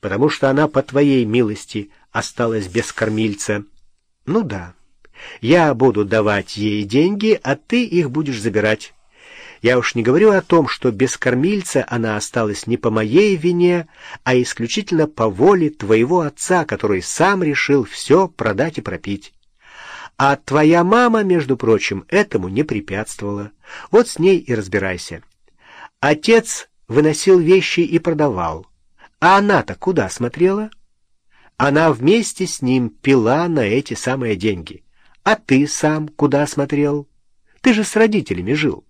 потому что она по твоей милости осталась без кормильца. Ну да, я буду давать ей деньги, а ты их будешь забирать. Я уж не говорю о том, что без кормильца она осталась не по моей вине, а исключительно по воле твоего отца, который сам решил все продать и пропить. А твоя мама, между прочим, этому не препятствовала. Вот с ней и разбирайся. Отец выносил вещи и продавал. А она-то куда смотрела? Она вместе с ним пила на эти самые деньги. А ты сам куда смотрел? Ты же с родителями жил.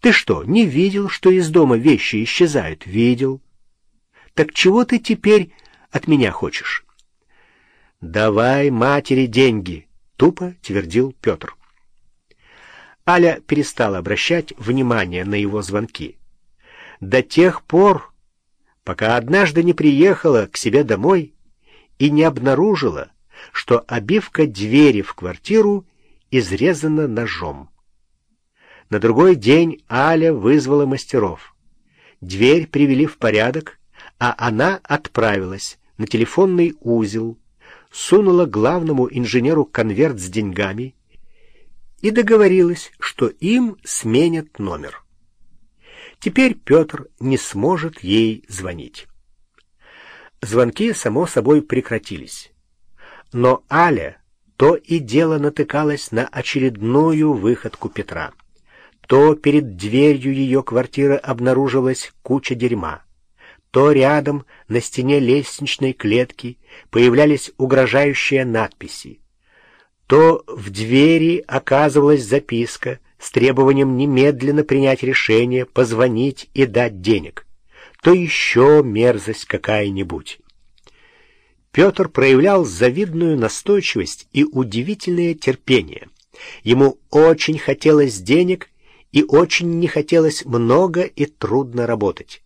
Ты что, не видел, что из дома вещи исчезают? Видел. Так чего ты теперь от меня хочешь? Давай матери деньги, тупо твердил Петр. Аля перестала обращать внимание на его звонки. До тех пор, пока однажды не приехала к себе домой и не обнаружила, что обивка двери в квартиру изрезана ножом. На другой день Аля вызвала мастеров. Дверь привели в порядок, а она отправилась на телефонный узел, сунула главному инженеру конверт с деньгами и договорилась, что им сменят номер. Теперь Петр не сможет ей звонить. Звонки, само собой, прекратились. Но Аля то и дело натыкалась на очередную выходку Петра то перед дверью ее квартиры обнаруживалась куча дерьма, то рядом на стене лестничной клетки появлялись угрожающие надписи, то в двери оказывалась записка с требованием немедленно принять решение, позвонить и дать денег, то еще мерзость какая-нибудь. Петр проявлял завидную настойчивость и удивительное терпение. Ему очень хотелось денег, и очень не хотелось много и трудно работать.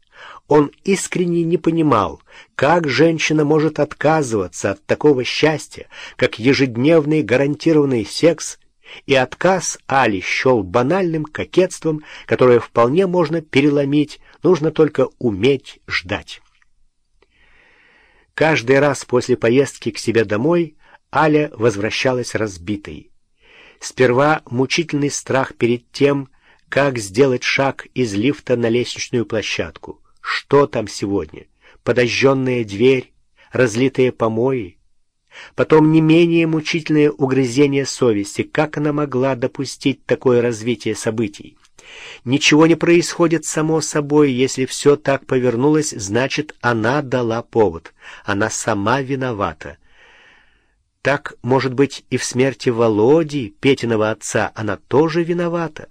Он искренне не понимал, как женщина может отказываться от такого счастья, как ежедневный гарантированный секс, и отказ Али счел банальным кокетством, которое вполне можно переломить, нужно только уметь ждать. Каждый раз после поездки к себе домой Аля возвращалась разбитой. Сперва мучительный страх перед тем, как сделать шаг из лифта на лестничную площадку? Что там сегодня? Подожженная дверь? Разлитые помои? Потом не менее мучительное угрызение совести. Как она могла допустить такое развитие событий? Ничего не происходит само собой. Если все так повернулось, значит, она дала повод. Она сама виновата. Так, может быть, и в смерти Володи, Петиного отца, она тоже виновата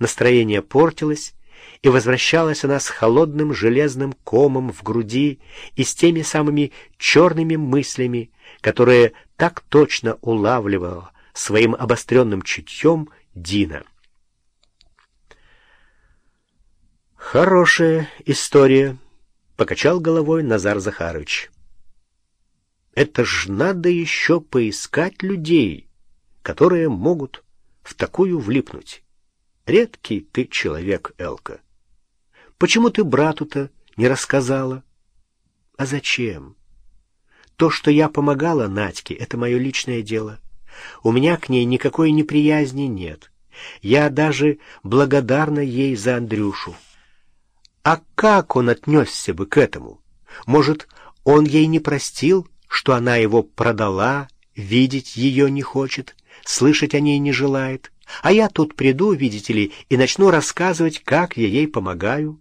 настроение портилось, и возвращалась она с холодным железным комом в груди и с теми самыми черными мыслями, которые так точно улавливала своим обостренным чутьем Дина. «Хорошая история», — покачал головой Назар Захарович. «Это ж надо еще поискать людей, которые могут в такую влипнуть». Редкий ты человек, Элка. Почему ты брату-то не рассказала? А зачем? То, что я помогала Надьке, это мое личное дело. У меня к ней никакой неприязни нет. Я даже благодарна ей за Андрюшу. А как он отнесся бы к этому? Может, он ей не простил, что она его продала, видеть ее не хочет, слышать о ней не желает? А я тут приду, видите ли, и начну рассказывать, как я ей помогаю.